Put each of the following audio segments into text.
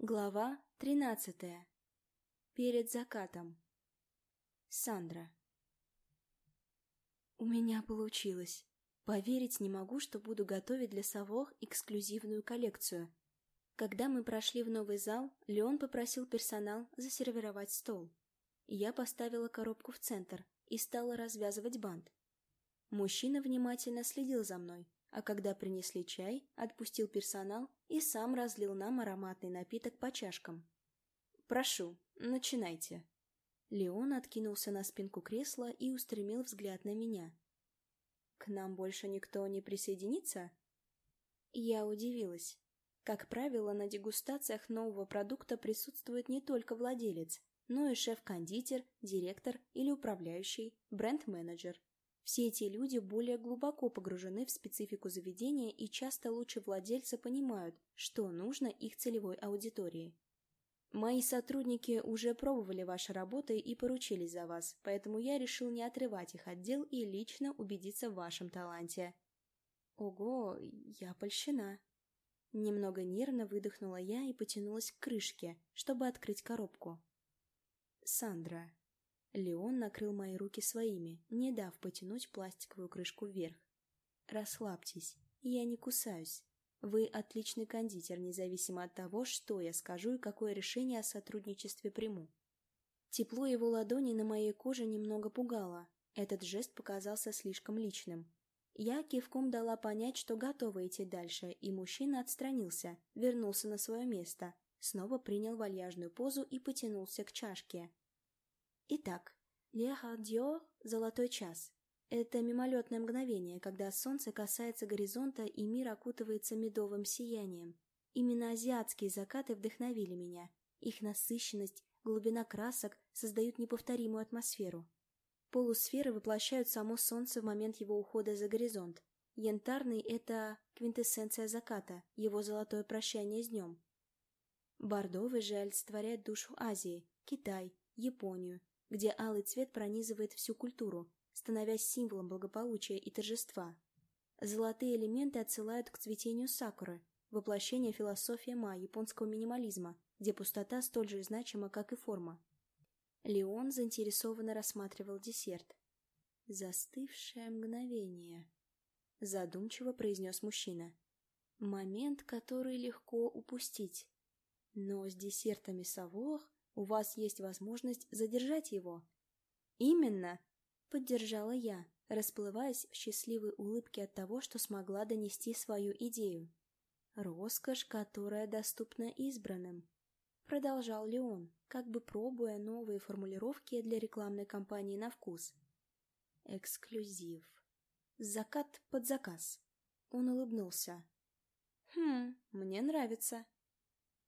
Глава тринадцатая. Перед закатом. Сандра. У меня получилось. Поверить не могу, что буду готовить для Савох эксклюзивную коллекцию. Когда мы прошли в новый зал, Леон попросил персонал засервировать стол. Я поставила коробку в центр и стала развязывать бант. Мужчина внимательно следил за мной, а когда принесли чай, отпустил персонал и сам разлил нам ароматный напиток по чашкам. «Прошу, начинайте». Леон откинулся на спинку кресла и устремил взгляд на меня. «К нам больше никто не присоединится?» Я удивилась. Как правило, на дегустациях нового продукта присутствует не только владелец, но и шеф-кондитер, директор или управляющий, бренд-менеджер. Все эти люди более глубоко погружены в специфику заведения и часто лучше владельца понимают, что нужно их целевой аудитории. Мои сотрудники уже пробовали ваши работы и поручились за вас, поэтому я решил не отрывать их от дел и лично убедиться в вашем таланте. Ого, я польщена. Немного нервно выдохнула я и потянулась к крышке, чтобы открыть коробку. Сандра, Леон накрыл мои руки своими, не дав потянуть пластиковую крышку вверх. «Расслабьтесь, я не кусаюсь. Вы отличный кондитер, независимо от того, что я скажу и какое решение о сотрудничестве приму». Тепло его ладони на моей коже немного пугало. Этот жест показался слишком личным. Я кивком дала понять, что готова идти дальше, и мужчина отстранился, вернулся на свое место, снова принял вальяжную позу и потянулся к чашке. Итак, Леха-Дьо – золотой час. Это мимолетное мгновение, когда солнце касается горизонта и мир окутывается медовым сиянием. Именно азиатские закаты вдохновили меня. Их насыщенность, глубина красок создают неповторимую атмосферу. Полусферы воплощают само солнце в момент его ухода за горизонт. Янтарный – это квинтэссенция заката, его золотое прощание с днем. Бордовый же олицетворяет душу Азии, Китай, Японию, где алый цвет пронизывает всю культуру, становясь символом благополучия и торжества. Золотые элементы отсылают к цветению сакуры, воплощение философии ма японского минимализма, где пустота столь же значима, как и форма. Леон заинтересованно рассматривал десерт. «Застывшее мгновение», — задумчиво произнес мужчина. «Момент, который легко упустить. Но с десертами совох у вас есть возможность задержать его. Именно, поддержала я, расплываясь в счастливой улыбке от того, что смогла донести свою идею. Роскошь, которая доступна избранным. Продолжал Леон, как бы пробуя новые формулировки для рекламной кампании на вкус. Эксклюзив. Закат под заказ. Он улыбнулся. «Хм, мне нравится.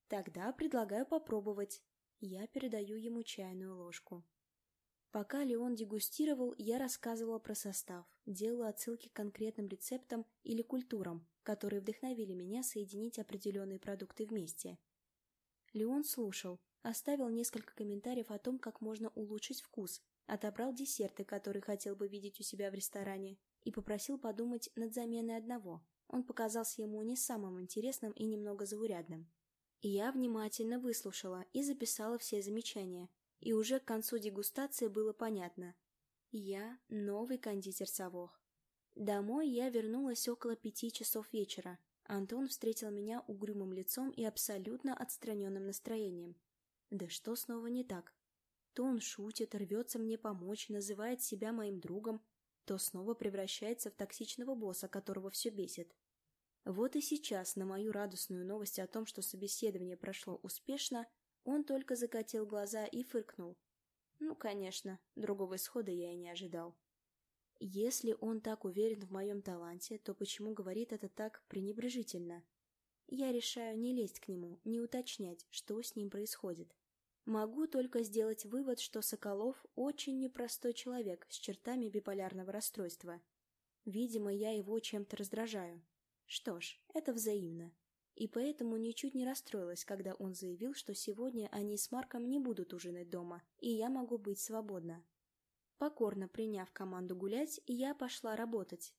Тогда предлагаю попробовать. Я передаю ему чайную ложку. Пока Леон дегустировал, я рассказывала про состав, делала отсылки к конкретным рецептам или культурам, которые вдохновили меня соединить определенные продукты вместе. Леон слушал, оставил несколько комментариев о том, как можно улучшить вкус, отобрал десерты, которые хотел бы видеть у себя в ресторане, и попросил подумать над заменой одного. Он показался ему не самым интересным и немного заурядным. Я внимательно выслушала и записала все замечания, и уже к концу дегустации было понятно. Я новый кондитер Савох. Домой я вернулась около пяти часов вечера. Антон встретил меня угрюмым лицом и абсолютно отстраненным настроением. Да что снова не так? То он шутит, рвется мне помочь, называет себя моим другом, то снова превращается в токсичного босса, которого все бесит. Вот и сейчас на мою радостную новость о том, что собеседование прошло успешно, он только закатил глаза и фыркнул. Ну, конечно, другого исхода я и не ожидал. Если он так уверен в моем таланте, то почему говорит это так пренебрежительно? Я решаю не лезть к нему, не уточнять, что с ним происходит. Могу только сделать вывод, что Соколов очень непростой человек с чертами биполярного расстройства. Видимо, я его чем-то раздражаю. Что ж, это взаимно. И поэтому ничуть не расстроилась, когда он заявил, что сегодня они с Марком не будут ужинать дома, и я могу быть свободна. Покорно приняв команду гулять, я пошла работать.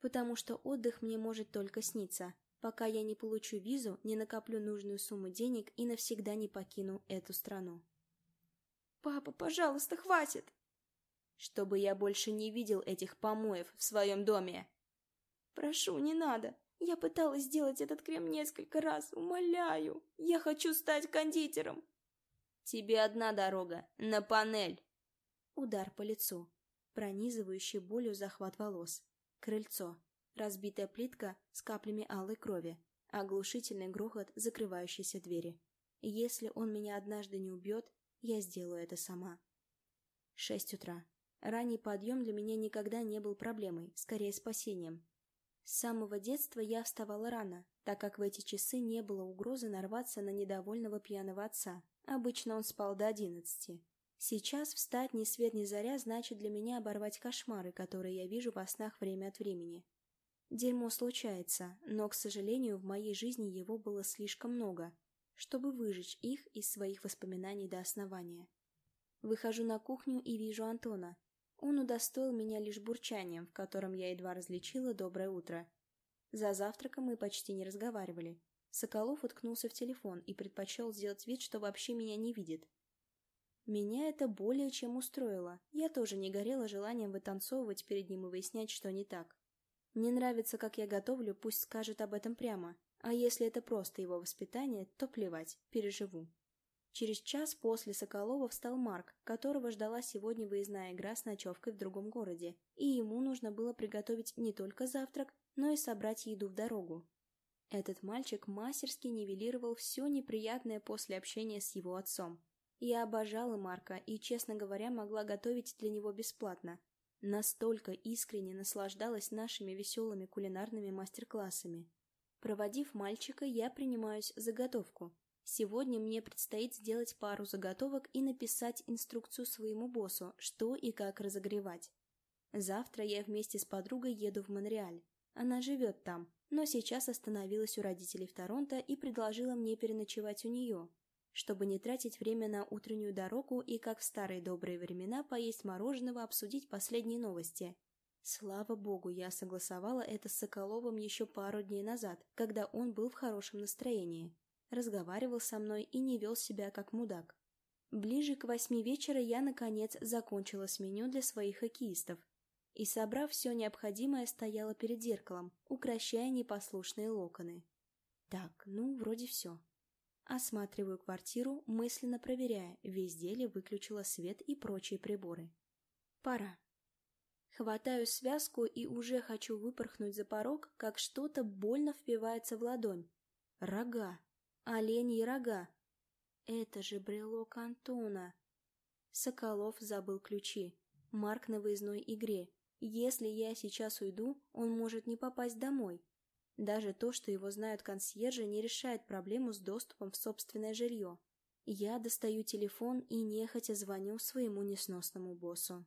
Потому что отдых мне может только сниться. пока я не получу визу, не накоплю нужную сумму денег и навсегда не покину эту страну. «Папа, пожалуйста, хватит!» «Чтобы я больше не видел этих помоев в своем доме!» «Прошу, не надо! Я пыталась сделать этот крем несколько раз, умоляю! Я хочу стать кондитером!» «Тебе одна дорога, на панель!» Удар по лицу, пронизывающий болью захват волос, крыльцо, разбитая плитка с каплями алой крови, оглушительный грохот закрывающейся двери. Если он меня однажды не убьет, я сделаю это сама. Шесть утра. Ранний подъем для меня никогда не был проблемой, скорее спасением. С самого детства я вставала рано, так как в эти часы не было угрозы нарваться на недовольного пьяного отца. Обычно он спал до одиннадцати. Сейчас встать ни свет ни заря значит для меня оборвать кошмары, которые я вижу во снах время от времени. Дерьмо случается, но, к сожалению, в моей жизни его было слишком много, чтобы выжечь их из своих воспоминаний до основания. Выхожу на кухню и вижу Антона. Он удостоил меня лишь бурчанием, в котором я едва различила «доброе утро». За завтраком мы почти не разговаривали. Соколов уткнулся в телефон и предпочел сделать вид, что вообще меня не видит. Меня это более чем устроило. Я тоже не горела желанием вытанцовывать перед ним и выяснять, что не так. Не нравится, как я готовлю, пусть скажет об этом прямо. А если это просто его воспитание, то плевать, переживу. Через час после Соколова встал Марк, которого ждала сегодня выездная игра с ночевкой в другом городе, и ему нужно было приготовить не только завтрак, но и собрать еду в дорогу. Этот мальчик мастерски нивелировал все неприятное после общения с его отцом. Я обожала Марка и, честно говоря, могла готовить для него бесплатно, Настолько искренне наслаждалась нашими веселыми кулинарными мастер-классами. Проводив мальчика, я принимаюсь за готовку. Сегодня мне предстоит сделать пару заготовок и написать инструкцию своему боссу, что и как разогревать. Завтра я вместе с подругой еду в Монреаль. Она живет там, но сейчас остановилась у родителей в Торонто и предложила мне переночевать у нее, чтобы не тратить время на утреннюю дорогу и, как в старые добрые времена, поесть мороженого, обсудить последние новости. Слава богу, я согласовала это с Соколовым еще пару дней назад, когда он был в хорошем настроении. Разговаривал со мной и не вел себя как мудак. Ближе к восьми вечера я, наконец, закончила с меню для своих хоккеистов. И, собрав все необходимое, стояла перед зеркалом, укращая непослушные локоны. Так, ну, вроде все. Осматриваю квартиру, мысленно проверяя, везде ли выключила свет и прочие приборы. Пора. Хватаю связку и уже хочу выпорхнуть за порог, как что-то больно впивается в ладонь. Рога. Оленьи рога. Это же брелок Антона. Соколов забыл ключи. Марк на выездной игре. Если я сейчас уйду, он может не попасть домой. Даже то, что его знают консьержи, не решает проблему с доступом в собственное жилье. Я достаю телефон и нехотя звоню своему несносному боссу.